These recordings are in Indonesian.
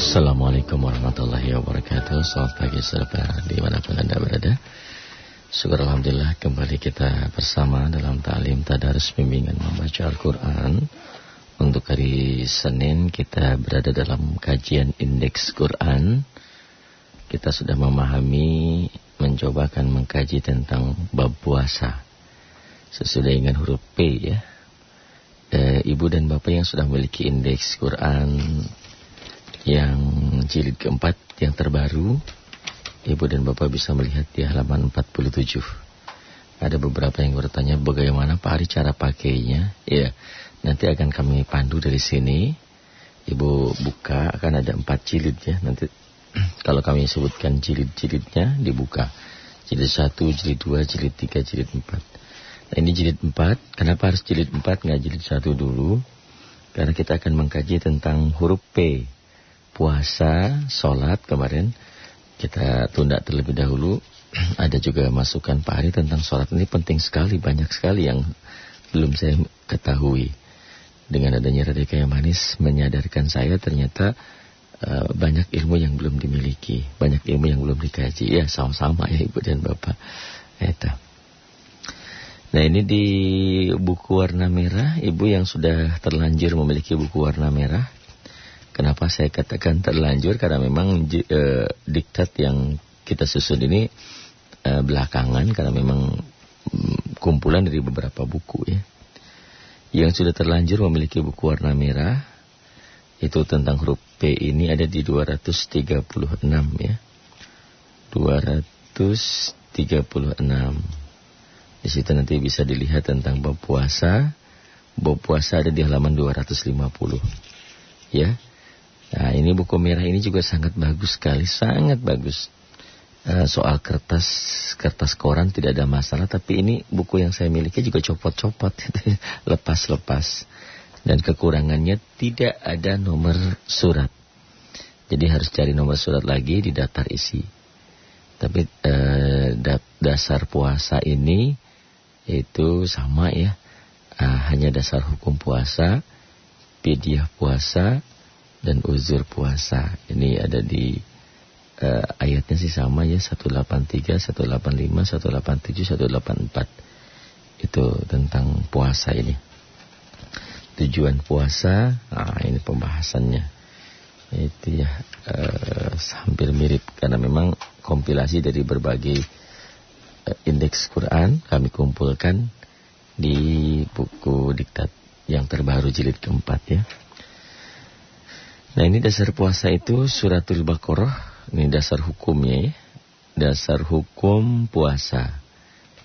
Assalamualaikum warahmatullahi wabarakatuh. Selamat pagi saudara di mana pun anda berada. Syukur Alhamdulillah kembali kita bersama dalam ta'lim tadarus bimbingan membaca Al-Quran. Untuk hari Senin kita berada dalam kajian indeks Quran. Kita sudah memahami, mencobakan mengkaji tentang bab puasa. Sesudah dengan huruf P ya. E, Ibu dan Bapak yang sudah memiliki indeks Quran yang jilid keempat yang terbaru Ibu dan Bapak bisa melihat di halaman 47 Ada beberapa yang bertanya bagaimana Pak Ari cara pakainya? Ya nanti akan kami pandu dari sini. Ibu buka akan ada empat jilid ya Nanti kalau kami sebutkan jilid-jilidnya dibuka. Jilid satu, jilid dua, jilid tiga, jilid empat. Nah ini jilid empat Kenapa harus jilid empat nggak jilid satu dulu? Karena kita akan mengkaji tentang huruf P puasa, sholat kemarin kita tunda terlebih dahulu. Ada juga masukan Pak Ari tentang sholat ini penting sekali, banyak sekali yang belum saya ketahui. Dengan adanya radika yang manis menyadarkan saya ternyata uh, banyak ilmu yang belum dimiliki, banyak ilmu yang belum dikaji. Ya sama-sama ya Ibu dan Bapak. Eta. Nah ini di buku warna merah, Ibu yang sudah terlanjur memiliki buku warna merah Kenapa saya katakan terlanjur? Karena memang e, diktat yang kita susun ini e, belakangan karena memang mm, kumpulan dari beberapa buku ya. Yang sudah terlanjur memiliki buku warna merah itu tentang huruf P ini ada di 236 ya. 236. Di situ nanti bisa dilihat tentang bab puasa. Bab puasa ada di halaman 250. Ya. Nah ini buku merah ini juga sangat bagus sekali, sangat bagus. Uh, soal kertas kertas koran tidak ada masalah, tapi ini buku yang saya miliki juga copot-copot, lepas-lepas. Dan kekurangannya tidak ada nomor surat. Jadi harus cari nomor surat lagi di daftar isi. Tapi uh, dasar puasa ini itu sama ya, uh, hanya dasar hukum puasa, pidiah puasa, dan uzur puasa. Ini ada di uh, ayatnya sih sama ya 183, 185, 187, 184. Itu tentang puasa ini. Tujuan puasa, nah ini pembahasannya. Itu ya uh, hampir mirip karena memang kompilasi dari berbagai uh, indeks Quran kami kumpulkan di buku diktat yang terbaru jilid keempat ya. Nah ini dasar puasa itu suratul Baqarah. Ini dasar hukumnya ya. Dasar hukum puasa.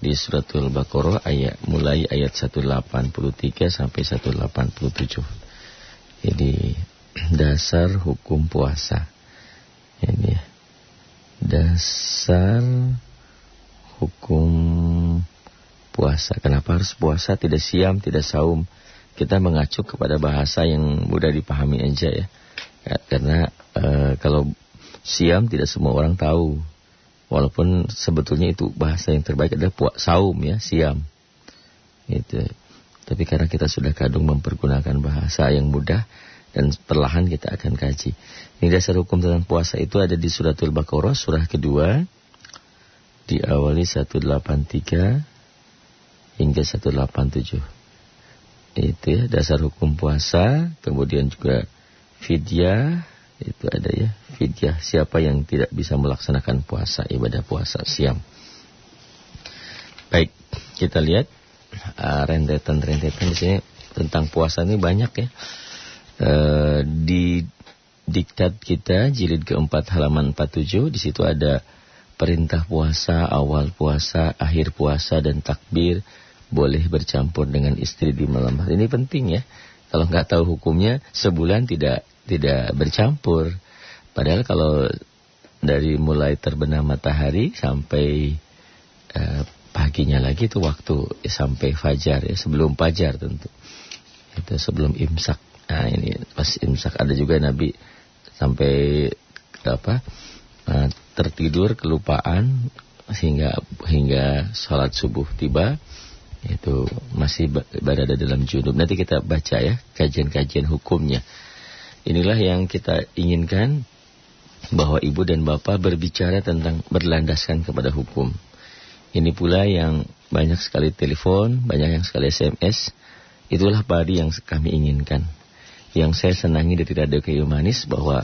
Di suratul Baqarah ayat mulai ayat 183 sampai 187. Jadi dasar hukum puasa. Ini ya. Dasar hukum puasa. Kenapa harus puasa? Tidak siam, tidak saum. Kita mengacu kepada bahasa yang mudah dipahami aja ya. Ya, karena e, kalau siam tidak semua orang tahu. Walaupun sebetulnya itu bahasa yang terbaik adalah puak saum ya, siam. Itu. Tapi karena kita sudah kadung mempergunakan bahasa yang mudah dan perlahan kita akan kaji. Ini dasar hukum tentang puasa itu ada di suratul Baqarah surah kedua diawali 183 hingga 187. Itu ya dasar hukum puasa, kemudian juga Fidyah itu ada ya, fidyah siapa yang tidak bisa melaksanakan puasa, ibadah puasa siam. Baik, kita lihat uh, rentetan-rentetan di sini tentang puasa ini banyak ya. Uh, di diktat kita jilid keempat halaman 47 di situ ada perintah puasa, awal puasa, akhir puasa dan takbir boleh bercampur dengan istri di malam hari. Ini penting ya. Kalau nggak tahu hukumnya sebulan tidak tidak bercampur. Padahal kalau dari mulai terbenam matahari sampai uh, paginya lagi itu waktu ya, sampai fajar ya sebelum fajar tentu. Itu sebelum imsak. Nah ini pas imsak. Ada juga Nabi sampai apa uh, tertidur kelupaan sehingga hingga sholat subuh tiba itu masih berada dalam junub nanti kita baca ya kajian-kajian hukumnya Inilah yang kita inginkan bahwa ibu dan bapak berbicara tentang berlandaskan kepada hukum. Ini pula yang banyak sekali telepon, banyak yang sekali SMS. Itulah padi yang kami inginkan. Yang saya senangi dari Radio Kayu Manis bahwa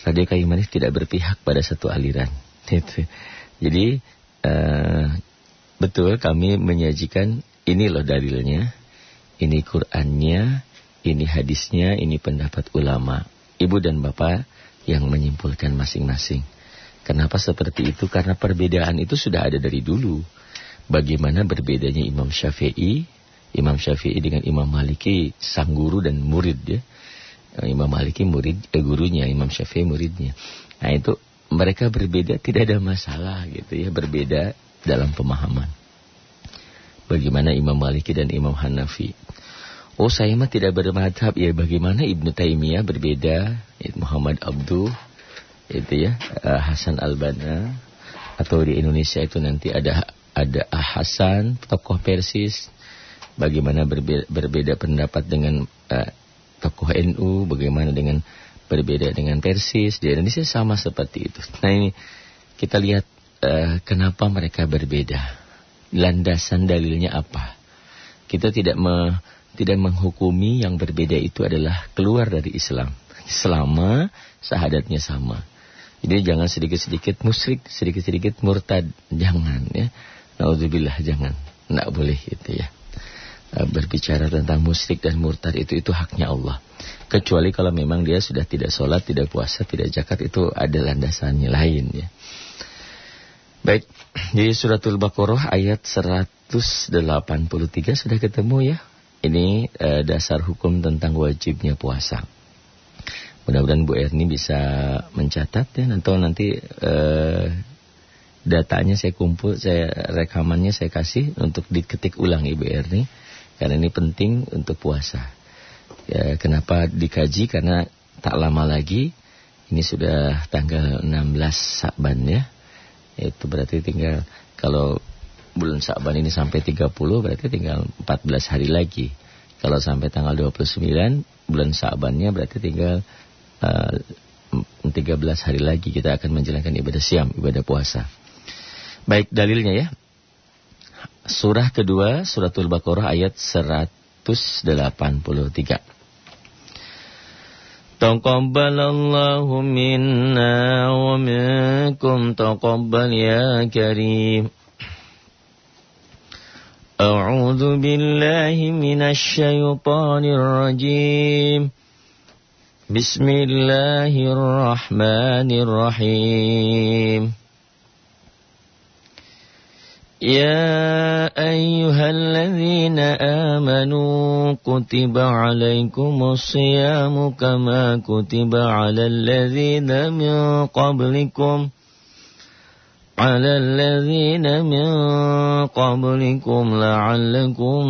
Radio Kayu Manis tidak berpihak pada satu aliran. Jadi uh, betul kami menyajikan ini loh dalilnya, ini Qur'annya, ini hadisnya, ini pendapat ulama. Ibu dan bapak yang menyimpulkan masing-masing. Kenapa seperti itu? Karena perbedaan itu sudah ada dari dulu. Bagaimana berbedanya Imam Syafi'i, Imam Syafi'i dengan Imam Maliki, sang guru dan murid ya. Imam Maliki murid, eh, gurunya, Imam Syafi'i muridnya. Nah itu mereka berbeda tidak ada masalah gitu ya, berbeda dalam pemahaman. Bagaimana Imam Maliki dan Imam Hanafi. Oh saya mah tidak bermadhab. Ya bagaimana Ibnu Taimiyah berbeda? Muhammad Abduh itu ya uh, Hasan Al-Banna. Atau di Indonesia itu nanti ada ada Hasan tokoh Persis. Bagaimana berbeda, berbeda pendapat dengan uh, tokoh NU bagaimana dengan berbeda dengan Persis. Di Indonesia sama seperti itu. Nah ini kita lihat uh, kenapa mereka berbeda landasan dalilnya apa kita tidak me tidak menghukumi yang berbeda itu adalah keluar dari Islam. Selama sahadatnya sama. Jadi jangan sedikit-sedikit musyrik, sedikit-sedikit murtad. Jangan ya. Naudzubillah jangan. Tidak boleh itu ya. Eh, berbicara tentang musyrik dan murtad itu itu haknya Allah. Kecuali kalau memang dia sudah tidak sholat, tidak puasa, tidak zakat itu ada landasannya lain ya. Baik, di suratul Baqarah ayat 183 sudah ketemu ya. Ini uh, dasar hukum tentang wajibnya puasa. Mudah-mudahan Bu Erni bisa mencatat ya atau nanti uh, datanya saya kumpul, saya rekamannya saya kasih untuk diketik ulang Ibu Erni karena ini penting untuk puasa. Ya, kenapa dikaji? Karena tak lama lagi ini sudah tanggal 16 Saban ya. Itu berarti tinggal kalau bulan Sa'ban ini sampai 30 berarti tinggal 14 hari lagi. Kalau sampai tanggal 29 bulan Sa'bannya berarti tinggal uh, eh, 13 hari lagi kita akan menjalankan ibadah siam, ibadah puasa. Baik dalilnya ya. Surah kedua Suratul Baqarah ayat 183. تقبل الله منا ومنكم تقبل يا كريم. أعوذ بالله من الشيطان الرجيم. بسم الله الرحمن الرحيم. يا أيها الذين آمنوا كتب عليكم الصيام كما كتب على الذين من قبلكم ۖ. على الذين من قبلكم لعلكم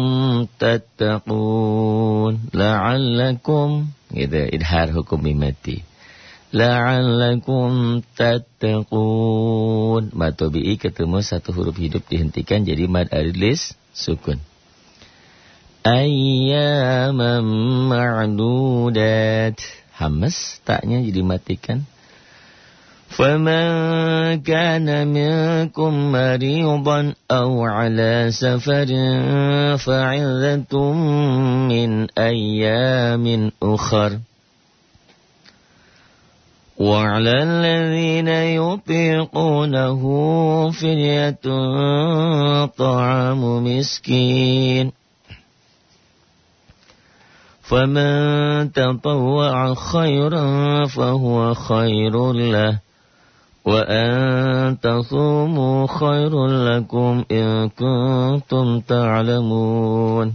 تتقون. لعلكم. Gitu idhar hukum mati. la'allakum tattaqun mad tabi'i ketemu satu huruf hidup dihentikan jadi mad arilis sukun ayyaman ma'dudat hamas taknya jadi matikan فمن كان منكم مريضا أو على سفر فعذة من أيام أخر وعلى الذين يطيقونه فدية طعام مسكين. فمن تطوع خيرا فهو خير له وأن تصوموا خير لكم إن كنتم تعلمون.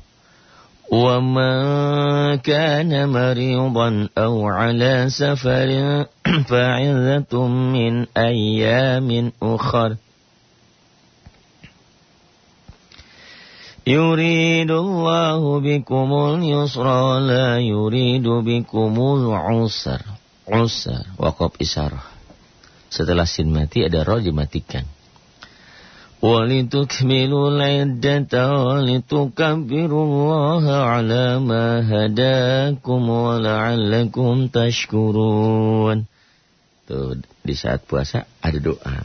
ومن كان مريضا أو على سفر فعذة من أيام أخر. يريد الله بكم اليسر ولا يريد بكم العسر. عسر. وقب اشاره setelah sin mati ada roh dimatikan. ولتكملوا العدة ولتكبروا الله على ما هداكم ولعلكم تشكرون Tuh, di saat puasa ada doa.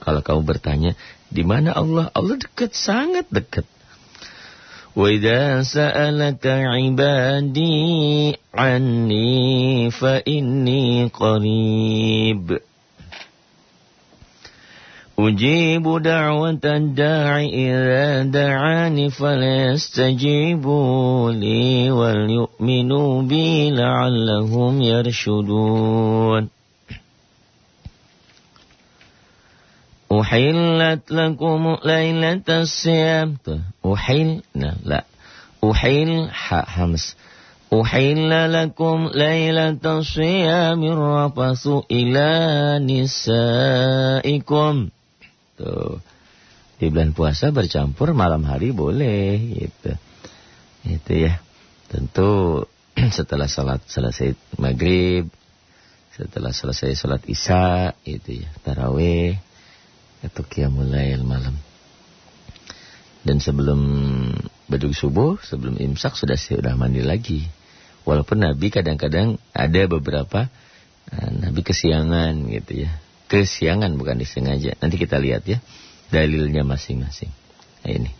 Kalau kamu bertanya, di mana Allah? Allah dekat, sangat dekat. وَإِذَا سَأَلَكَ عِبَادِي عَنِّي فَإِنِّي قَرِيبٌ أجيب دعوة الداع إذا دعاني فليستجيبوا لي وليؤمنوا بي لعلهم يرشدون. أحلت لكم ليلة الصيام. أحل لا. أحل حمس أحل لكم ليلة الصيام. الرفث إلى نسائكم. Tuh. Di bulan puasa bercampur malam hari boleh gitu. Itu ya. Tentu setelah salat selesai maghrib, setelah selesai salat isya, itu ya, tarawih, itu qiyamul lail malam. Dan sebelum beduk subuh, sebelum imsak sudah sudah mandi lagi. Walaupun Nabi kadang-kadang ada beberapa uh, Nabi kesiangan gitu ya kesiangan bukan disengaja. Nanti kita lihat ya dalilnya masing-masing. Nah, ini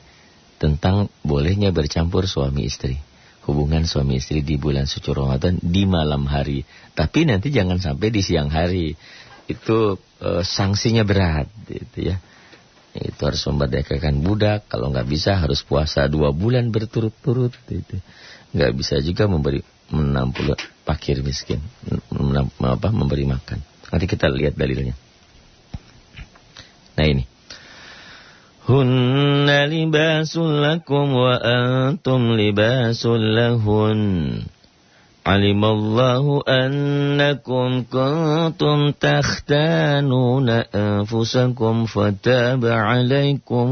tentang bolehnya bercampur suami istri. Hubungan suami istri di bulan suci Ramadan di malam hari. Tapi nanti jangan sampai di siang hari. Itu e, sanksinya berat gitu ya. Itu harus memerdekakan budak. Kalau nggak bisa harus puasa dua bulan berturut-turut. Gitu. Nggak bisa juga memberi menampung pakir miskin. Apa, memberi makan. Nanti kita lihat dalilnya. Nah ini. Hunna libasul lakum wa antum libasul lahun. Alimallahu annakum kuntum takhtanuna anfusakum fataba alaikum.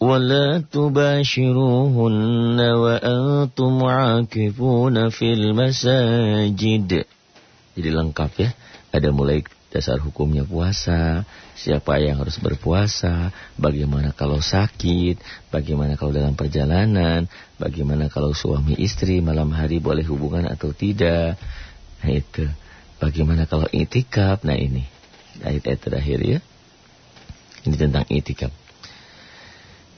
ولا تباشروهن وأنتم عاكفون في المساجد Jadi lengkap ya. Ada mulai dasar hukumnya puasa, siapa yang harus berpuasa, bagaimana kalau sakit, bagaimana kalau dalam perjalanan, bagaimana kalau suami istri malam hari boleh hubungan atau tidak. Nah itu. Bagaimana kalau itikaf? Nah ini. Ayat-ayat terakhir ya. Ini tentang itikaf.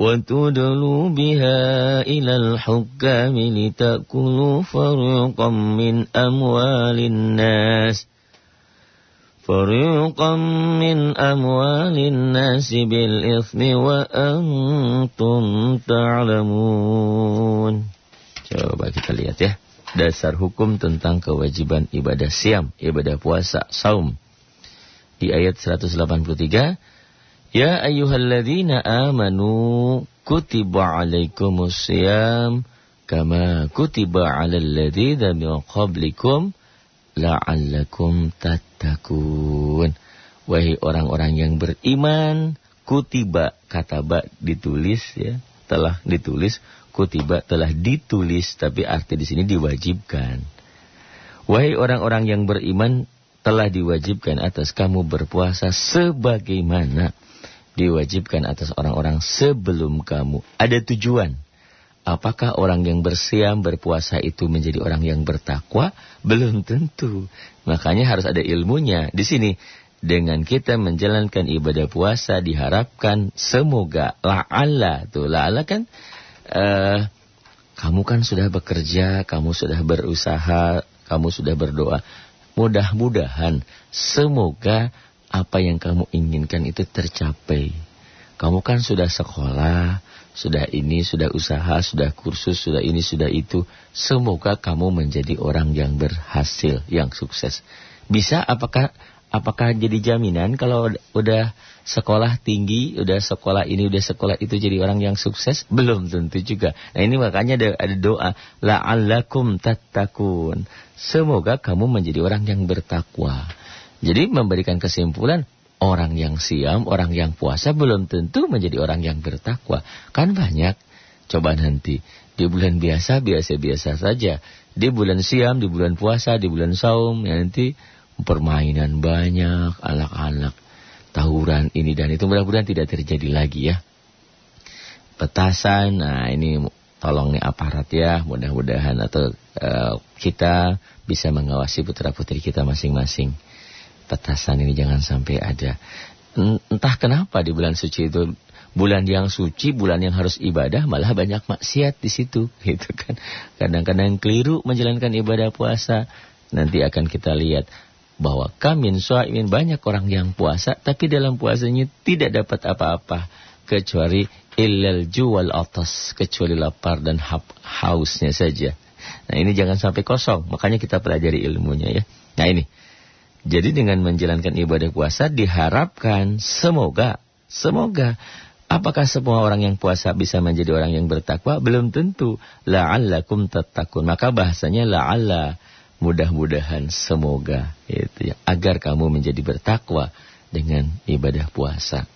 وتدلوا بها إلى الحكام لتأكلوا فريقا من أموال الناس فريقا من أموال الناس بالإثم وأنتم تعلمون Coba kita lihat ya Dasar hukum tentang kewajiban ibadah siam Ibadah puasa, saum Di ayat 183 Ya ayyuhalladzina amanu kutiba alaikumus siyam kama kutiba alal ladzina min qablikum la'allakum tattaqun. Wahai orang-orang yang beriman, kutiba kata ba ditulis ya, telah ditulis, kutiba telah ditulis tapi arti di sini diwajibkan. Wahai orang-orang yang beriman, telah diwajibkan atas kamu berpuasa sebagaimana diwajibkan atas orang-orang sebelum kamu. Ada tujuan. apakah orang yang bersiam, berpuasa itu menjadi orang yang bertakwa? Belum tentu. Makanya harus ada ilmunya. Di sini, dengan kita menjalankan ibadah puasa diharapkan semoga la'alla tuh la'alla kan uh, kamu kan sudah bekerja, kamu sudah berusaha, kamu sudah berdoa. Mudah-mudahan semoga apa yang kamu inginkan itu tercapai. Kamu kan sudah sekolah, sudah ini, sudah usaha, sudah kursus, sudah ini, sudah itu. Semoga kamu menjadi orang yang berhasil, yang sukses. Bisa apakah apakah jadi jaminan kalau udah sekolah tinggi, udah sekolah ini, udah sekolah itu jadi orang yang sukses? Belum tentu juga. Nah ini makanya ada, ada doa. La'allakum tattakun. Semoga kamu menjadi orang yang bertakwa. Jadi memberikan kesimpulan, Orang yang siam, orang yang puasa belum tentu menjadi orang yang bertakwa. Kan banyak. Coba nanti. Di bulan biasa, biasa-biasa saja. Di bulan siam, di bulan puasa, di bulan saum. Nanti permainan banyak, anak-anak. Tawuran ini dan itu. Mudah-mudahan tidak terjadi lagi ya. Petasan, nah ini tolong nih aparat ya. Mudah-mudahan atau uh, kita bisa mengawasi putra-putri kita masing-masing petasan ini jangan sampai ada. Entah kenapa di bulan suci itu bulan yang suci, bulan yang harus ibadah malah banyak maksiat di situ, gitu kan. Kadang-kadang keliru menjalankan ibadah puasa. Nanti akan kita lihat bahwa kamin suaimin banyak orang yang puasa tapi dalam puasanya tidak dapat apa-apa kecuali illal jual atas kecuali lapar dan hausnya saja. Nah ini jangan sampai kosong, makanya kita pelajari ilmunya ya. Nah ini jadi dengan menjalankan ibadah puasa diharapkan semoga, semoga apakah semua orang yang puasa bisa menjadi orang yang bertakwa? Belum tentu. La'allakum tattaqun. Maka bahasanya la'alla mudah-mudahan semoga itu ya agar kamu menjadi bertakwa dengan ibadah puasa.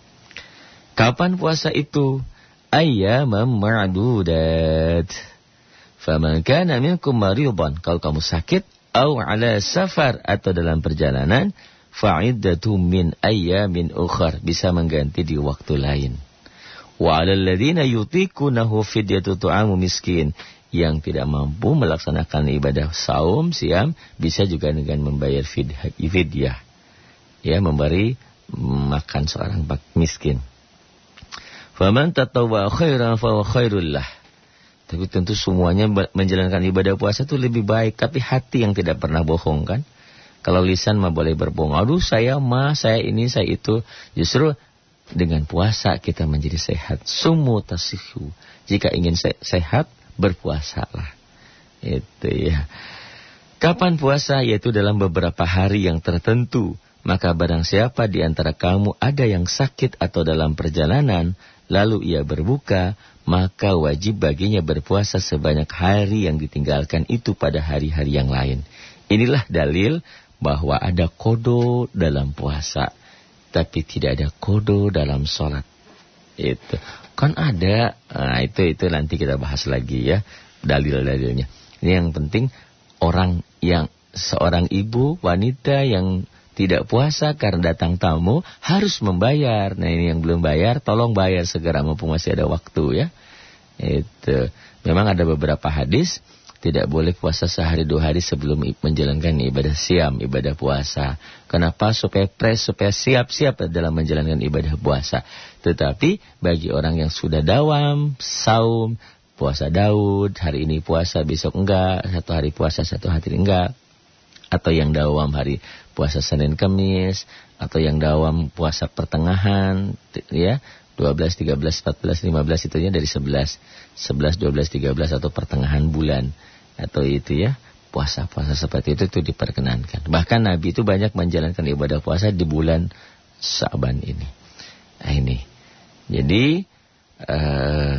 Kapan puasa itu? Ayyamam ma'dudat. Faman kana minkum maridan. Kalau kamu sakit, au ala safar atau dalam perjalanan fa'iddatu min ayyamin ukhar bisa mengganti di waktu lain. Wa 'alal ladzina yutiqunahu fidyatu tu'amu miskin yang tidak mampu melaksanakan ibadah saum siam bisa juga dengan membayar fidyah. Ya, memberi makan seorang miskin. Faman tatawwa khairan fa khairul lah. Tapi tentu semuanya menjalankan ibadah puasa itu lebih baik. Tapi hati yang tidak pernah bohong kan. Kalau lisan mah boleh berbohong. Aduh saya mah, saya ini, saya itu. Justru dengan puasa kita menjadi sehat. Sumu tasihu. Jika ingin se sehat, berpuasalah. Itu ya. Kapan puasa? Yaitu dalam beberapa hari yang tertentu. Maka barang siapa di antara kamu ada yang sakit atau dalam perjalanan, lalu ia berbuka, maka wajib baginya berpuasa sebanyak hari yang ditinggalkan itu pada hari-hari yang lain. Inilah dalil bahwa ada kodo dalam puasa, tapi tidak ada kodo dalam sholat. Itu kan ada, nah, itu itu nanti kita bahas lagi ya dalil-dalilnya. Ini yang penting orang yang seorang ibu wanita yang tidak puasa karena datang tamu harus membayar. Nah ini yang belum bayar, tolong bayar segera mumpung masih ada waktu ya. Itu. Memang ada beberapa hadis tidak boleh puasa sehari dua hari sebelum menjalankan ibadah siam, ibadah puasa. Kenapa? Supaya pres, supaya siap-siap dalam menjalankan ibadah puasa. Tetapi bagi orang yang sudah dawam, saum, puasa Daud, hari ini puasa, besok enggak, satu hari puasa, satu hari enggak. Atau yang dawam hari puasa Senin Kamis atau yang dawam puasa pertengahan ya 12, 13, 14, 15 itu ya dari 11 11, 12, 13 atau pertengahan bulan atau itu ya puasa-puasa seperti itu itu diperkenankan. Bahkan Nabi itu banyak menjalankan ibadah puasa di bulan Sa'ban ini. Nah ini. Jadi uh,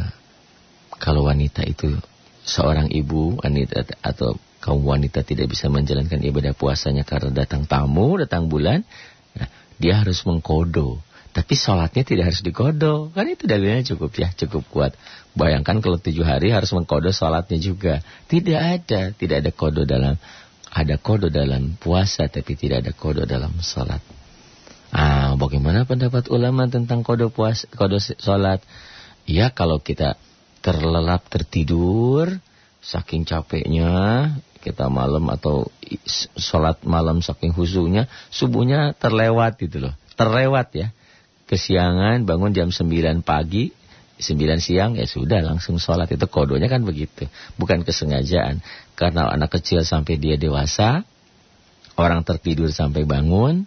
kalau wanita itu seorang ibu wanita atau kaum wanita tidak bisa menjalankan ibadah puasanya karena datang tamu, datang bulan, nah, dia harus mengkodo. Tapi sholatnya tidak harus dikodo. Kan itu dalilnya cukup ya, cukup kuat. Bayangkan kalau tujuh hari harus mengkodo sholatnya juga. Tidak ada, tidak ada kodo dalam, ada kodo dalam puasa tapi tidak ada kodo dalam sholat. Ah, bagaimana pendapat ulama tentang kodo puas, kodo sholat? Ya kalau kita terlelap tertidur, saking capeknya kita malam atau sholat malam saking husunya, subuhnya terlewat gitu loh. Terlewat ya. Kesiangan bangun jam 9 pagi, 9 siang ya sudah langsung sholat. Itu kodonya kan begitu. Bukan kesengajaan. Karena anak kecil sampai dia dewasa, orang tertidur sampai bangun,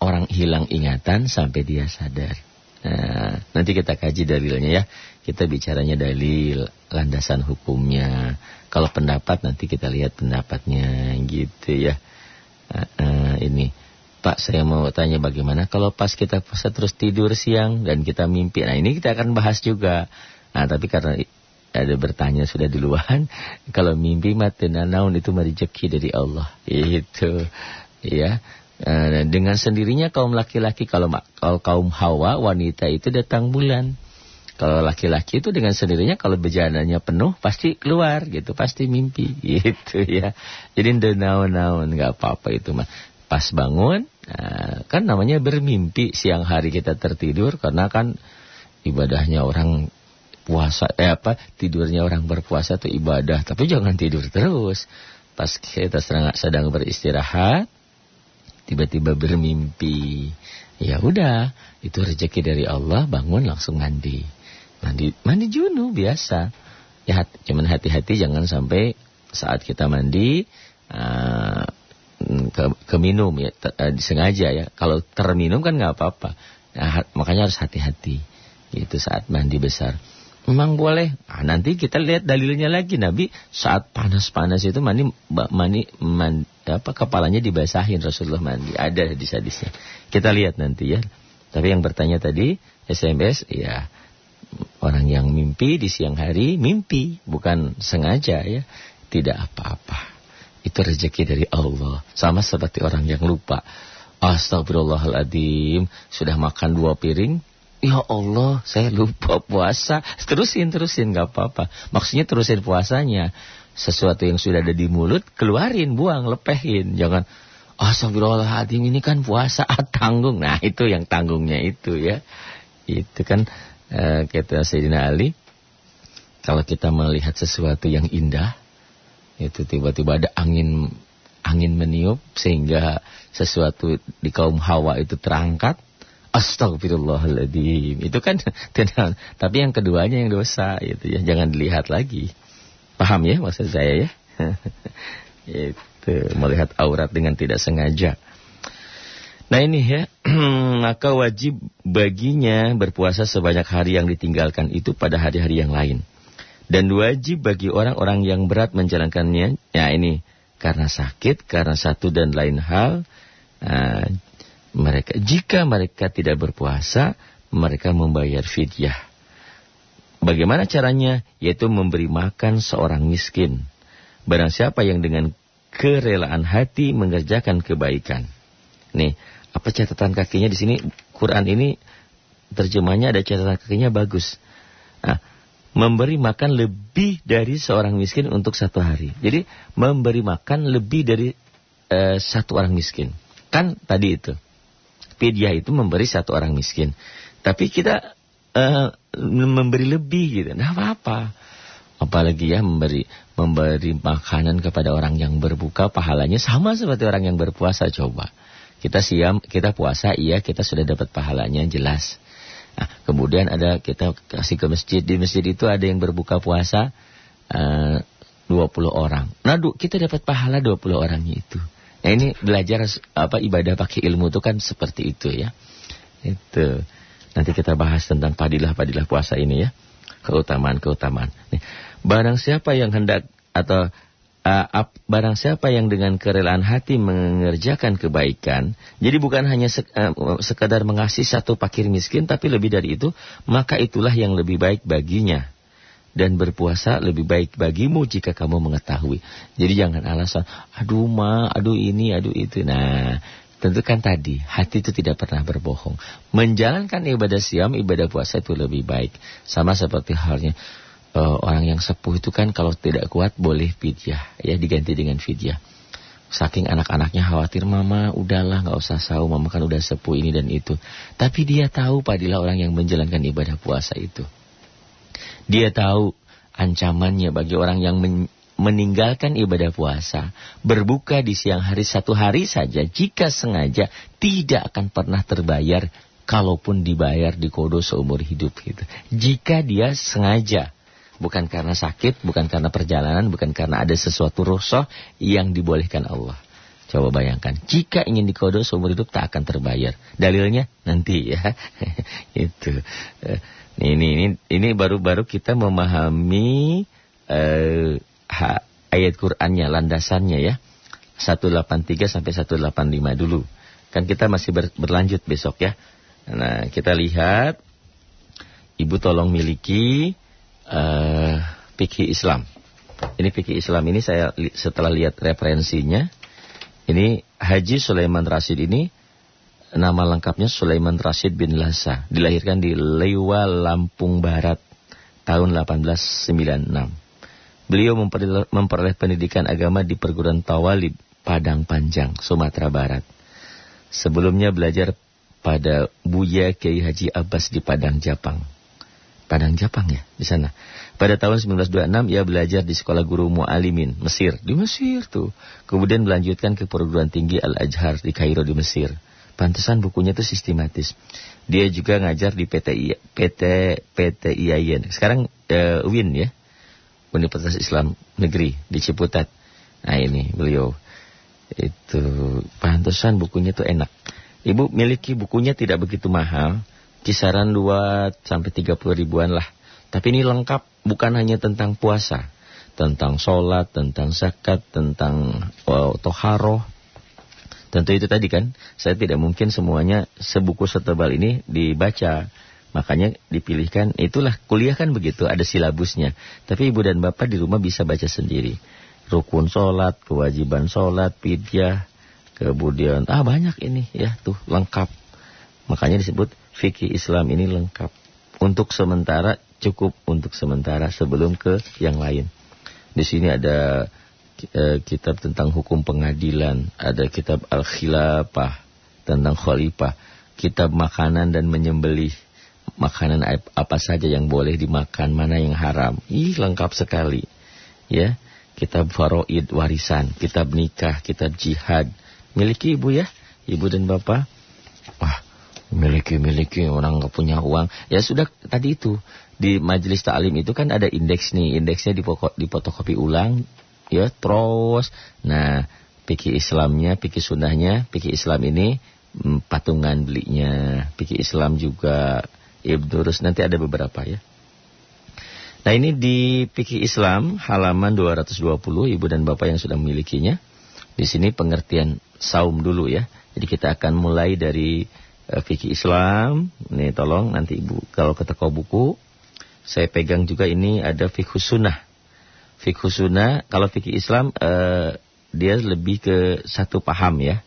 orang hilang ingatan sampai dia sadar. Nah, nanti kita kaji dalilnya ya. Kita bicaranya dalil, landasan hukumnya. Kalau pendapat nanti kita lihat pendapatnya gitu ya. Uh, uh, ini Pak saya mau tanya bagaimana kalau pas kita puasa terus tidur siang dan kita mimpi. Nah ini kita akan bahas juga. Nah tapi karena ada bertanya sudah duluan. Kalau mimpi mati naun itu merejeki dari Allah. Itu ya. Uh, dengan sendirinya kaum laki-laki kalau kaum hawa wanita itu datang bulan. Kalau laki-laki itu dengan sendirinya kalau bejananya penuh pasti keluar gitu, pasti mimpi gitu ya. Jadi naon-naon nggak apa-apa itu mah. Pas bangun, nah, kan namanya bermimpi siang hari kita tertidur karena kan ibadahnya orang puasa eh apa tidurnya orang berpuasa itu ibadah, tapi jangan tidur terus. Pas kita sedang beristirahat, tiba-tiba bermimpi. Ya udah, itu rezeki dari Allah, bangun langsung mandi. Mandi mandi junub biasa. Ya hati, cuman hati-hati jangan sampai saat kita mandi uh, ke, ke minum ya uh, disengaja ya. Kalau terminum kan nggak apa-apa. Nah, makanya harus hati-hati. Itu saat mandi besar. Memang boleh. Nah, nanti kita lihat dalilnya lagi Nabi saat panas-panas itu mandi mandi mandi apa kepalanya dibasahin Rasulullah mandi. Ada di hadisnya. Kita lihat nanti ya. Tapi yang bertanya tadi SMS ya orang yang mimpi di siang hari mimpi, bukan sengaja ya. Tidak apa-apa. Itu rezeki dari Allah. Sama seperti orang yang lupa. Astagfirullahaladzim. Sudah makan dua piring. Ya Allah, saya lupa puasa. Terusin, terusin, gak apa-apa. Maksudnya terusin puasanya. Sesuatu yang sudah ada di mulut, keluarin, buang, lepehin. Jangan, Astagfirullahaladzim, ini kan puasa, ah, tanggung. Nah, itu yang tanggungnya itu ya. Itu kan eh, kata Sayyidina Ali, kalau kita melihat sesuatu yang indah, itu tiba-tiba ada angin angin meniup sehingga sesuatu di kaum Hawa itu terangkat. Astagfirullahaladzim. Itu kan. Tapi yang keduanya yang dosa itu ya. Jangan dilihat lagi. Paham ya maksud saya ya? itu melihat aurat dengan tidak sengaja. Nah ini ya, maka wajib baginya berpuasa sebanyak hari yang ditinggalkan itu pada hari-hari yang lain. Dan wajib bagi orang-orang yang berat menjalankannya, ya ini karena sakit, karena satu dan lain hal, uh, mereka jika mereka tidak berpuasa, mereka membayar fidyah. Bagaimana caranya? Yaitu memberi makan seorang miskin. Barang siapa yang dengan kerelaan hati mengerjakan kebaikan. Nih, apa catatan kakinya di sini Quran ini terjemahnya ada catatan kakinya bagus. Nah, memberi makan lebih dari seorang miskin untuk satu hari. Jadi memberi makan lebih dari uh, satu orang miskin. Kan tadi itu. Fidyah itu memberi satu orang miskin. Tapi kita uh, memberi lebih gitu. Nah apa-apa. Apalagi ya memberi memberi makanan kepada orang yang berbuka pahalanya sama seperti orang yang berpuasa coba. Kita siam, kita puasa, iya kita sudah dapat pahalanya jelas. Nah, kemudian ada kita kasih ke masjid. Di masjid itu ada yang berbuka puasa eh, uh, 20 orang. Nah, kita dapat pahala 20 orangnya itu. Nah, ini belajar apa ibadah pakai ilmu itu kan seperti itu ya. Itu. Nanti kita bahas tentang padilah-padilah puasa ini ya. Keutamaan-keutamaan. Barang siapa yang hendak atau uh, barang siapa yang dengan kerelaan hati mengerjakan kebaikan, jadi bukan hanya sek, uh, sekadar mengasih satu pakir miskin, tapi lebih dari itu, maka itulah yang lebih baik baginya. Dan berpuasa lebih baik bagimu jika kamu mengetahui. Jadi jangan alasan, aduh ma, aduh ini, aduh itu. Nah, tentu kan tadi, hati itu tidak pernah berbohong. Menjalankan ibadah siam, ibadah puasa itu lebih baik. Sama seperti halnya, uh, orang yang sepuh itu kan kalau tidak kuat boleh fidyah ya diganti dengan fidyah. Saking anak-anaknya khawatir mama udahlah nggak usah sahu mama kan udah sepuh ini dan itu. Tapi dia tahu padilah orang yang menjalankan ibadah puasa itu. Dia tahu ancamannya bagi orang yang men meninggalkan ibadah puasa, berbuka di siang hari satu hari saja, jika sengaja tidak akan pernah terbayar, kalaupun dibayar di kodo seumur hidup gitu. Jika dia sengaja, bukan karena sakit, bukan karena perjalanan, bukan karena ada sesuatu rusuh yang dibolehkan Allah. Coba bayangkan, jika ingin dikodo seumur hidup tak akan terbayar. Dalilnya nanti ya. Itu. Eh, ini ini ini baru-baru kita memahami ha, ayat Qur'annya, landasannya ya. 183 sampai 185 dulu. Kan kita masih ber, berlanjut besok ya. Nah, kita lihat Ibu tolong miliki uh, Islam. Ini fikih Islam ini saya setelah lihat referensinya ini Haji Sulaiman Rasid ini nama lengkapnya Sulaiman Rasid bin Lasa, dilahirkan di Lewa, Lampung Barat tahun 1896. Beliau memperoleh, memperoleh pendidikan agama di perguruan Tawalib, Padang Panjang, Sumatera Barat. Sebelumnya belajar pada Buya Kiai Haji Abbas di Padang Japang. Padang Japang ya, di sana. Pada tahun 1926 ia belajar di sekolah guru Mu'alimin, Mesir. Di Mesir tuh. Kemudian melanjutkan ke perguruan tinggi Al-Ajhar di Kairo di Mesir. Pantesan bukunya itu sistematis. Dia juga ngajar di PT PT PT IAIN. Sekarang uh, UIN ya. Universitas Islam Negeri di Ciputat. Nah ini beliau. Itu pantesan bukunya tuh enak. Ibu miliki bukunya tidak begitu mahal kisaran 2 sampai 30 ribuan lah. Tapi ini lengkap bukan hanya tentang puasa, tentang sholat, tentang zakat, tentang oh, toharoh. Tentu itu tadi kan, saya tidak mungkin semuanya sebuku setebal ini dibaca. Makanya dipilihkan, itulah kuliah kan begitu, ada silabusnya. Tapi ibu dan bapak di rumah bisa baca sendiri. Rukun sholat, kewajiban sholat, pidyah, kemudian, ah banyak ini ya, tuh lengkap. Makanya disebut fikih Islam ini lengkap. Untuk sementara cukup untuk sementara sebelum ke yang lain. Di sini ada uh, kitab tentang hukum pengadilan, ada kitab Al-Khilafah tentang khalifah, kitab makanan dan menyembelih. Makanan apa saja yang boleh dimakan, mana yang haram. Ih, lengkap sekali. Ya, kitab faraid warisan, kitab nikah, kitab jihad. Miliki ibu ya, ibu dan bapak. Wah, miliki-miliki orang nggak punya uang. Ya sudah tadi itu di majelis taklim itu kan ada indeks nih, indeksnya di fotokopi ulang ya terus. Nah, pikir Islamnya, pikir sunnahnya, pikir Islam ini hmm, patungan belinya, pikir Islam juga Ibnu Rus nanti ada beberapa ya. Nah ini di Pikir Islam halaman 220 ibu dan bapak yang sudah memilikinya. Di sini pengertian saum dulu ya. Jadi kita akan mulai dari fikih Islam. Nih tolong nanti Ibu kalau ke toko buku saya pegang juga ini ada fikih sunnah. Fikih sunnah kalau fikih Islam uh, dia lebih ke satu paham ya.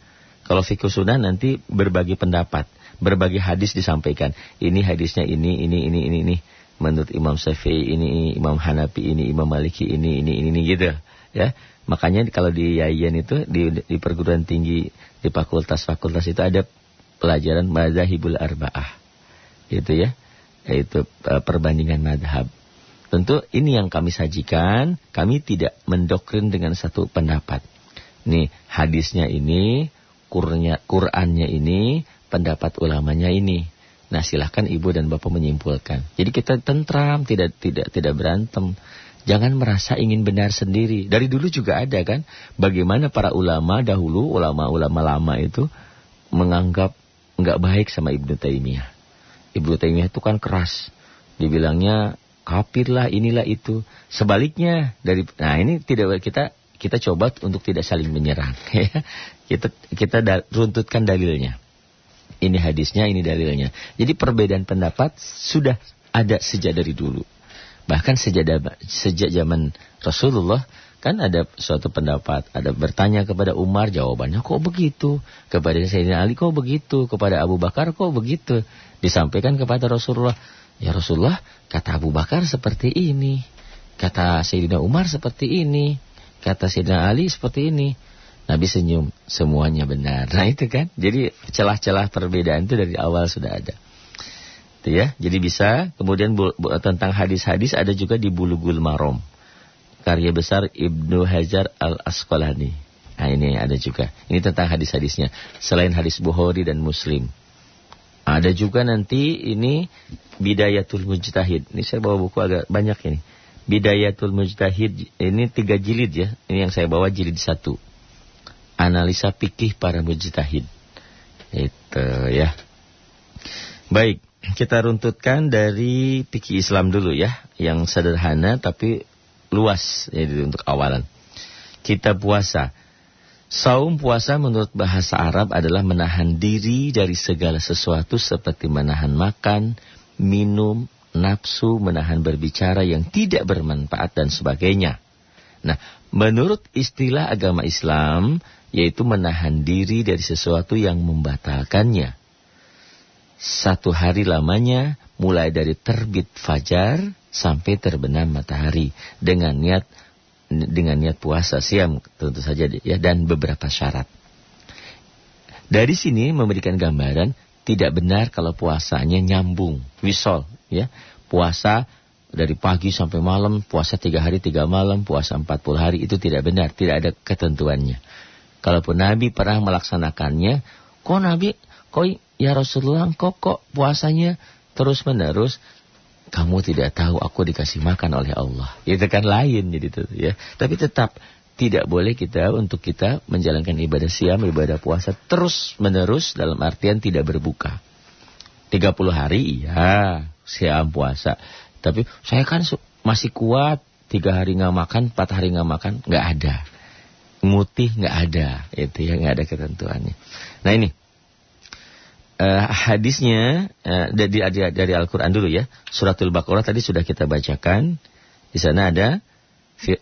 Kalau fikih sunnah nanti berbagi pendapat, berbagi hadis disampaikan. Ini hadisnya ini, ini, ini, ini, ini. Menurut Imam Syafi'i ini, Imam Hanafi ini, Imam Maliki ini, ini, ini, ini gitu. Ya, makanya kalau di Yayan itu di, di perguruan tinggi di fakultas-fakultas itu ada pelajaran mazhabul arba'ah. Gitu ya. Yaitu uh, perbandingan madhab. Tentu ini yang kami sajikan, kami tidak mendoktrin dengan satu pendapat. Nih, hadisnya ini, Qur'annya, Qur'annya ini, pendapat ulamanya ini. Nah, silahkan ibu dan bapak menyimpulkan. Jadi kita tentram, tidak tidak tidak berantem. Jangan merasa ingin benar sendiri. Dari dulu juga ada kan, bagaimana para ulama dahulu, ulama-ulama lama itu menganggap nggak baik sama Ibnu Taimiyah. Ibnu Taimiyah itu kan keras. Dibilangnya kafir lah, inilah itu. Sebaliknya dari nah ini tidak kita kita coba untuk tidak saling menyerang ya. Kita kita da, runtutkan dalilnya. Ini hadisnya, ini dalilnya. Jadi perbedaan pendapat sudah ada sejak dari dulu. Bahkan sejak sejak zaman Rasulullah Kan ada suatu pendapat, ada bertanya kepada Umar, jawabannya kok begitu. Kepada Sayyidina Ali kok begitu. Kepada Abu Bakar kok begitu. Disampaikan kepada Rasulullah. Ya Rasulullah, kata Abu Bakar seperti ini. Kata Sayyidina Umar seperti ini. Kata Sayyidina Ali seperti ini. Nabi senyum, semuanya benar. Nah itu kan, jadi celah-celah perbedaan itu dari awal sudah ada. Itu ya. Jadi bisa. Kemudian tentang hadis-hadis ada juga di Bulughul Marom. Karya besar Ibnu Hajar Al-Asqalani. Nah ini ada juga. Ini tentang hadis-hadisnya. Selain hadis Bukhari dan Muslim. Ada juga nanti ini Bidayatul Mujtahid. Ini saya bawa buku agak banyak ini. Bidayatul Mujtahid ini tiga jilid ya. Ini yang saya bawa jilid satu. Analisa pikih para mujtahid. Itu ya. Baik, kita runtutkan dari pikih Islam dulu ya. Yang sederhana tapi luas jadi untuk awalan. Kita puasa. Saum puasa menurut bahasa Arab adalah menahan diri dari segala sesuatu seperti menahan makan, minum, nafsu, menahan berbicara yang tidak bermanfaat dan sebagainya. Nah, menurut istilah agama Islam, yaitu menahan diri dari sesuatu yang membatalkannya. Satu hari lamanya, mulai dari terbit fajar sampai terbenam matahari dengan niat dengan niat puasa siam tentu saja ya dan beberapa syarat. Dari sini memberikan gambaran tidak benar kalau puasanya nyambung, wisol ya. Puasa dari pagi sampai malam, puasa tiga hari tiga malam, puasa empat puluh hari itu tidak benar, tidak ada ketentuannya. Kalaupun Nabi pernah melaksanakannya, kok Nabi, kok ya Rasulullah kok kok puasanya terus menerus kamu tidak tahu aku dikasih makan oleh Allah. Itu kan lain jadi itu ya. Tapi tetap tidak boleh kita untuk kita menjalankan ibadah siam, ibadah puasa terus menerus dalam artian tidak berbuka. 30 hari iya siam puasa. Tapi saya kan masih kuat tiga hari nggak makan, empat hari nggak makan, nggak ada. Mutih nggak ada, itu ya nggak ada ketentuannya. Nah ini uh, hadisnya uh, dari dari, dari Al-Qur'an dulu ya. Suratul Baqarah tadi sudah kita bacakan. Di sana ada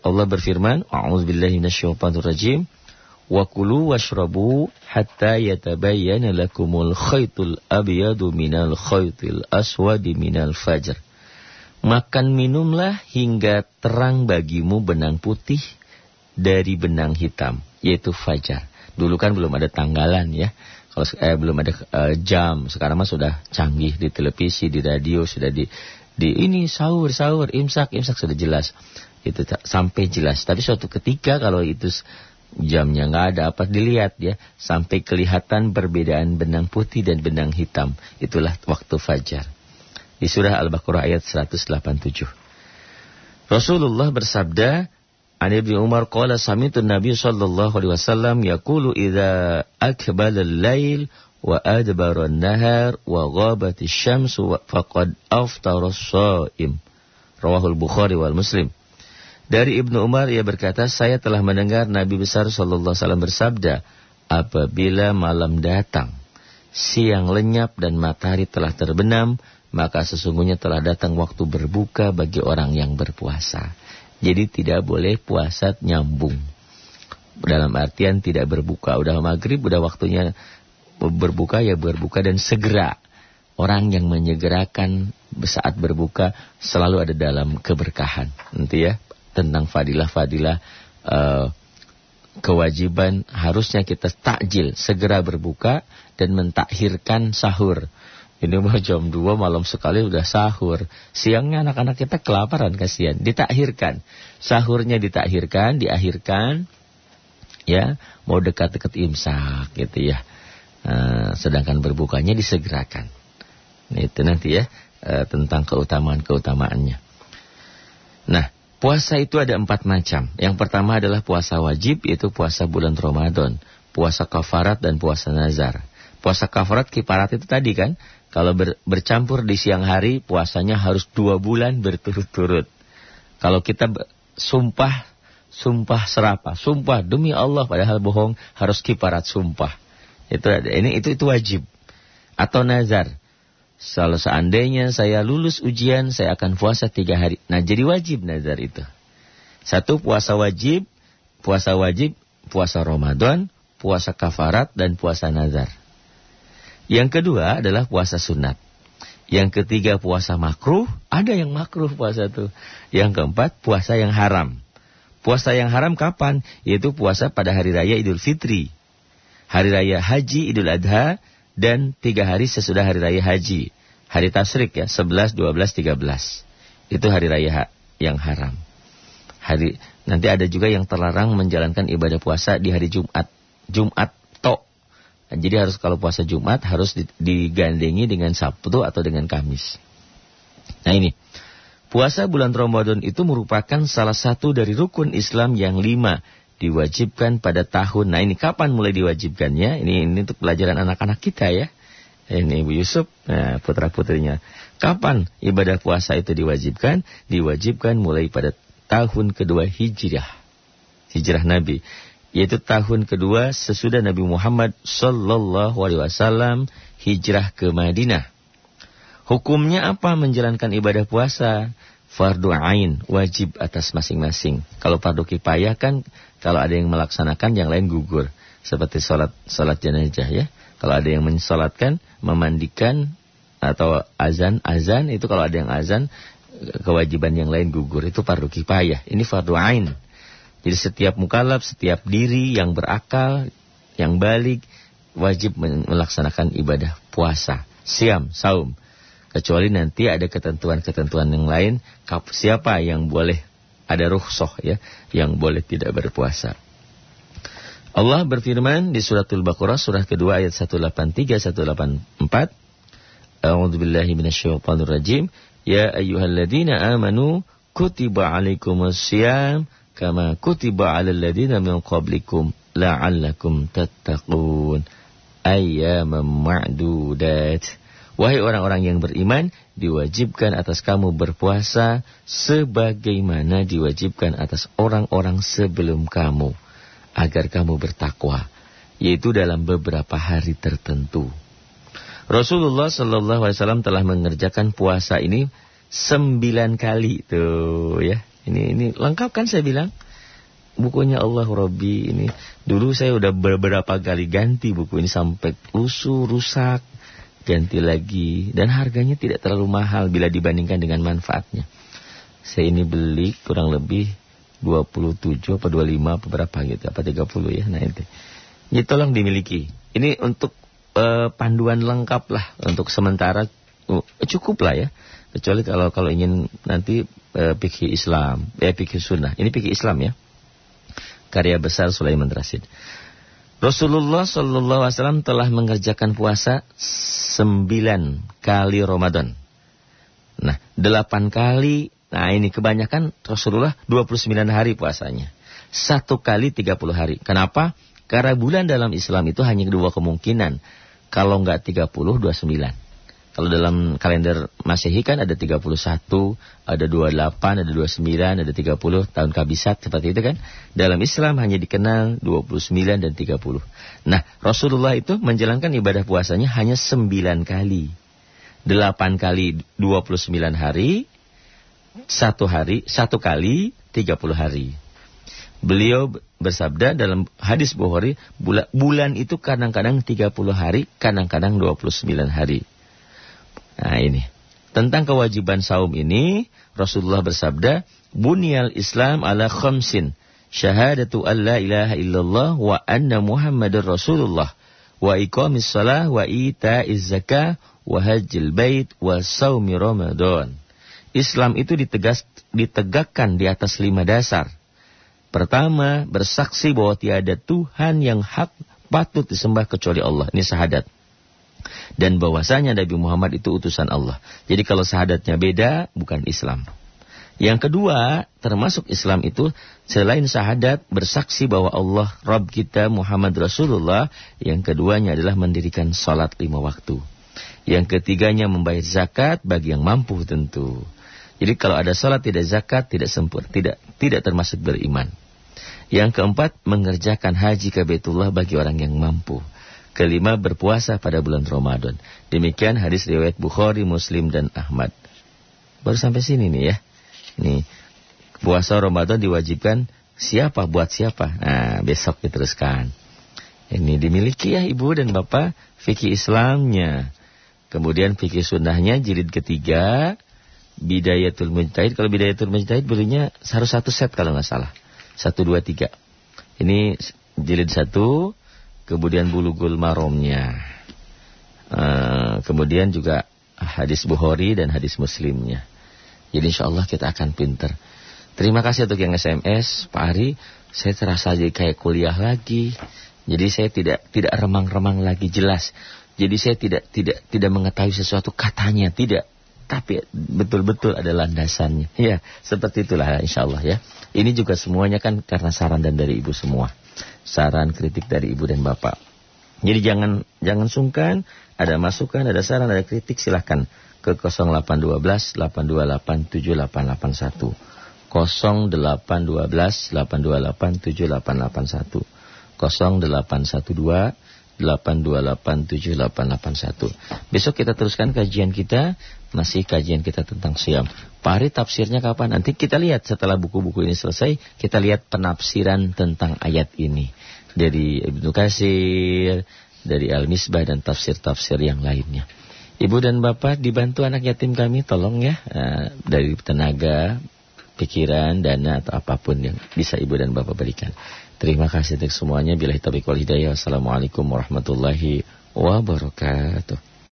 Allah berfirman, "A'udzubillahi minasyaitonirrajim." Wa kulu washrabu hatta yatabayyana lakumul khaytul abyadu minal khaytil aswadi minal fajr. Makan minumlah hingga terang bagimu benang putih dari benang hitam, yaitu fajar. Dulu kan belum ada tanggalan ya. Kalau eh, belum ada uh, jam, sekarang mah sudah canggih di televisi, di radio, sudah di di ini sahur, sahur, imsak, imsak sudah jelas. Itu sampai jelas. Tapi suatu ketika kalau itu jamnya nggak ada apa dilihat ya sampai kelihatan perbedaan benang putih dan benang hitam itulah waktu fajar di surah Al-Baqarah ayat 187 Rasulullah bersabda An Ibnu Umar qala sami'tu Nabi sallallahu alaihi wasallam yaqulu idza akbala al-lail wa adbara an-nahar wa ghabat asy-syamsu faqad aftara as-shaim. Rawahul Bukhari wal Muslim. Dari Ibnu Umar ia berkata, saya telah mendengar Nabi besar sallallahu alaihi wasallam bersabda, apabila malam datang, siang lenyap dan matahari telah terbenam, maka sesungguhnya telah datang waktu berbuka bagi orang yang berpuasa. Jadi tidak boleh puasa nyambung. Dalam artian tidak berbuka. Udah maghrib, udah waktunya berbuka ya berbuka dan segera. Orang yang menyegerakan saat berbuka selalu ada dalam keberkahan. Nanti ya tentang fadilah-fadilah uh, kewajiban harusnya kita takjil, segera berbuka dan mentakhirkan sahur. Ini mau jam 2 malam sekali udah sahur. Siangnya anak-anak kita kelaparan kasihan. Ditakhirkan. Sahurnya ditakhirkan, diakhirkan. Ya, mau dekat-dekat imsak gitu ya. Uh, sedangkan berbukanya disegerakan. Nah, itu nanti ya uh, tentang keutamaan-keutamaannya. Nah, puasa itu ada empat macam. Yang pertama adalah puasa wajib, yaitu puasa bulan Ramadan. Puasa kafarat dan puasa nazar. Puasa kafarat kiparat itu tadi kan, kalau ber, bercampur di siang hari, puasanya harus dua bulan berturut-turut. Kalau kita sumpah, sumpah serapa, sumpah demi Allah padahal bohong, harus kiparat sumpah. Itu ini itu itu wajib. Atau nazar. Kalau seandainya saya lulus ujian, saya akan puasa tiga hari. Nah, jadi wajib nazar itu. Satu puasa wajib, puasa wajib, puasa Ramadan, puasa kafarat, dan puasa nazar. Yang kedua adalah puasa sunat. Yang ketiga puasa makruh, ada yang makruh puasa itu. Yang keempat puasa yang haram. Puasa yang haram kapan? Yaitu puasa pada hari raya Idul Fitri. Hari raya Haji Idul Adha dan tiga hari sesudah hari raya Haji. Hari tasrik ya, 11, 12, 13. Itu hari raya yang haram. Hari nanti ada juga yang terlarang menjalankan ibadah puasa di hari Jumat. Jumat. Jadi harus kalau puasa Jumat harus digandengi dengan Sabtu atau dengan Kamis. Nah ini, puasa bulan Ramadan itu merupakan salah satu dari rukun Islam yang lima diwajibkan pada tahun. Nah ini kapan mulai diwajibkannya? Ini ini untuk pelajaran anak-anak kita ya. Ini Ibu Yusuf, nah, putra-putrinya. Kapan ibadah puasa itu diwajibkan? Diwajibkan mulai pada tahun kedua hijrah. Hijrah Nabi. Yaitu tahun kedua sesudah Nabi Muhammad Sallallahu Alaihi Wasallam hijrah ke Madinah. Hukumnya apa menjalankan ibadah puasa? Fardu ain, wajib atas masing-masing. Kalau fardu kifayah kan, kalau ada yang melaksanakan, yang lain gugur. Seperti sholat, sholat jenazah ya. Kalau ada yang mensolatkan, memandikan atau azan, azan itu kalau ada yang azan kewajiban yang lain gugur itu fardu kifayah. Ini fardu ain. Jadi setiap mukallaf, setiap diri yang berakal, yang balik wajib melaksanakan ibadah puasa, siam, saum. Kecuali nanti ada ketentuan-ketentuan yang lain, siapa yang boleh ada rukhsah ya, yang boleh tidak berpuasa. Allah berfirman di suratul Baqarah surah kedua ayat 183 184 A'udzu billahi minasyaitonir rajim ya ayyuhalladzina amanu kutiba alaikumus syiyam kama kutiba alal ladzina min qablikum la'allakum tattaqun ayyaman ma'dudat Wahai orang-orang yang beriman, diwajibkan atas kamu berpuasa sebagaimana diwajibkan atas orang-orang sebelum kamu agar kamu bertakwa, yaitu dalam beberapa hari tertentu. Rasulullah Shallallahu Alaihi Wasallam telah mengerjakan puasa ini sembilan kali tuh ya. Ini ini lengkap kan saya bilang? Bukunya Allah Robi ini. Dulu saya udah beberapa kali ganti buku ini sampai lusuh rusak ganti lagi. Dan harganya tidak terlalu mahal bila dibandingkan dengan manfaatnya. Saya ini beli kurang lebih 27 apa 25 apa berapa gitu apa 30 ya nah itu. Ini tolong dimiliki. Ini untuk uh, panduan lengkap lah untuk sementara. Uh, cukup lah ya kecuali kalau kalau ingin nanti uh, fikih Islam eh fikih sunnah ini fikih Islam ya karya besar Sulaiman Rasid Rasulullah Shallallahu Alaihi Wasallam telah mengerjakan puasa sembilan kali Ramadan. Nah, delapan kali Nah ini kebanyakan Rasulullah 29 hari puasanya. Satu kali 30 hari. Kenapa? Karena bulan dalam Islam itu hanya dua kemungkinan. Kalau nggak 30, 29. Kalau dalam kalender Masehi kan ada 31, ada 28, ada 29, ada 30 tahun kabisat seperti itu kan. Dalam Islam hanya dikenal 29 dan 30. Nah, Rasulullah itu menjalankan ibadah puasanya hanya 9 kali. 8 kali 29 hari, satu hari, satu kali 30 hari. Beliau bersabda dalam hadis Bukhari, bulan itu kadang-kadang 30 hari, kadang-kadang 29 hari. Nah ini. Tentang kewajiban saum ini, Rasulullah bersabda, Bunyal Islam ala khamsin, syahadatu an la ilaha illallah wa anna muhammadar rasulullah, wa iqamis salah wa ita'iz zakah, wa hajjil bait, wa saumi ramadan. Islam itu ditegas, ditegakkan di atas lima dasar. Pertama, bersaksi bahwa tiada Tuhan yang hak patut disembah kecuali Allah. Ini syahadat. Dan bahwasanya Nabi Muhammad itu utusan Allah. Jadi kalau syahadatnya beda, bukan Islam. Yang kedua, termasuk Islam itu selain syahadat bersaksi bahwa Allah Rabb kita Muhammad Rasulullah. Yang keduanya adalah mendirikan sholat lima waktu. Yang ketiganya membayar zakat bagi yang mampu tentu. Jadi kalau ada sholat tidak zakat tidak sempurna, tidak tidak termasuk beriman. Yang keempat mengerjakan haji ke Baitullah bagi orang yang mampu. Kelima berpuasa pada bulan Ramadan. Demikian hadis riwayat Bukhari, Muslim dan Ahmad. Baru sampai sini nih ya. Nih puasa Ramadan diwajibkan siapa buat siapa. Nah besok diteruskan. Ini dimiliki ya ibu dan bapak fikih Islamnya. Kemudian fikih sunnahnya jilid ketiga Bidayatul Mujtahid. Kalau Bidayatul Mujtahid belinya harus satu set kalau nggak salah. Satu, dua, tiga. Ini jilid satu, kemudian Bulughul Maromnya. Uh, kemudian juga hadis Bukhari dan hadis Muslimnya. Jadi insya Allah kita akan pinter. Terima kasih untuk yang SMS, Pak Ari. Saya terasa jadi kayak kuliah lagi. Jadi saya tidak tidak remang-remang lagi jelas. Jadi saya tidak tidak tidak mengetahui sesuatu katanya, tidak. Tapi betul-betul ada landasannya. Ya, seperti itulah insya Allah ya. Ini juga semuanya kan karena saran dan dari ibu semua. Saran kritik dari ibu dan bapak. Jadi jangan jangan sungkan, ada masukan, ada saran, ada kritik silahkan ke 0812 828 7881. 0812 828 7881. 0812 8287881. Besok kita teruskan kajian kita, masih kajian kita tentang siam. Pari tafsirnya kapan? Nanti kita lihat setelah buku-buku ini selesai, kita lihat penafsiran tentang ayat ini. Dari Ibnu Kasir, dari Al-Misbah dan tafsir-tafsir yang lainnya. Ibu dan Bapak dibantu anak yatim kami, tolong ya, uh, dari tenaga, pikiran, dana atau apa pun yang bisa Ibu dan Bapak berikan. Terima kasih untuk semuanya. Bila taufiq wal hidayah. Wassalamualaikum warahmatullahi wabarakatuh.